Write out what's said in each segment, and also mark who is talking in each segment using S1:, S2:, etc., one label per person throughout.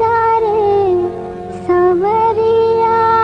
S1: रे समर्या।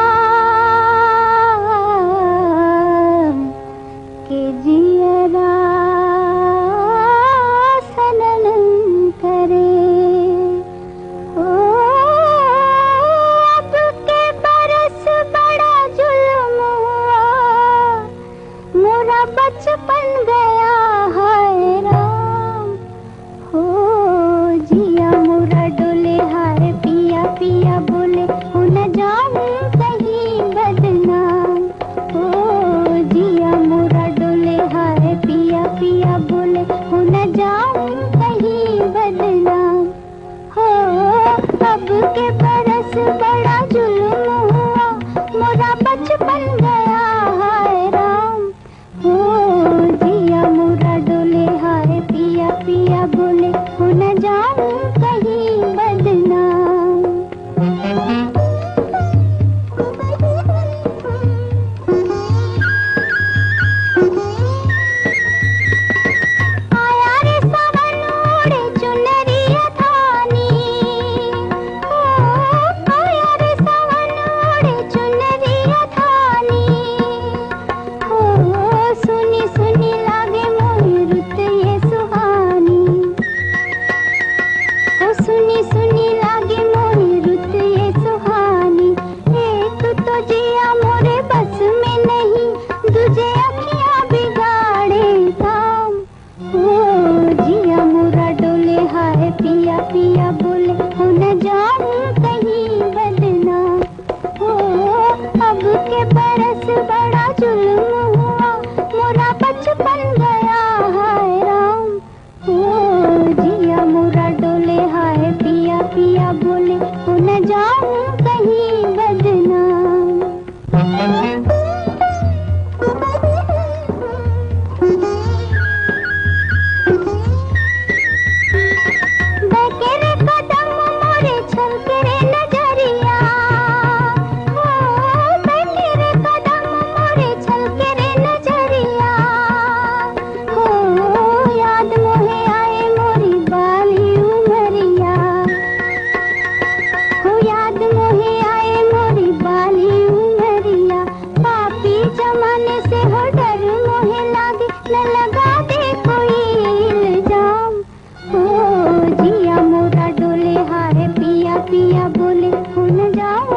S1: भूल सुन जाओ।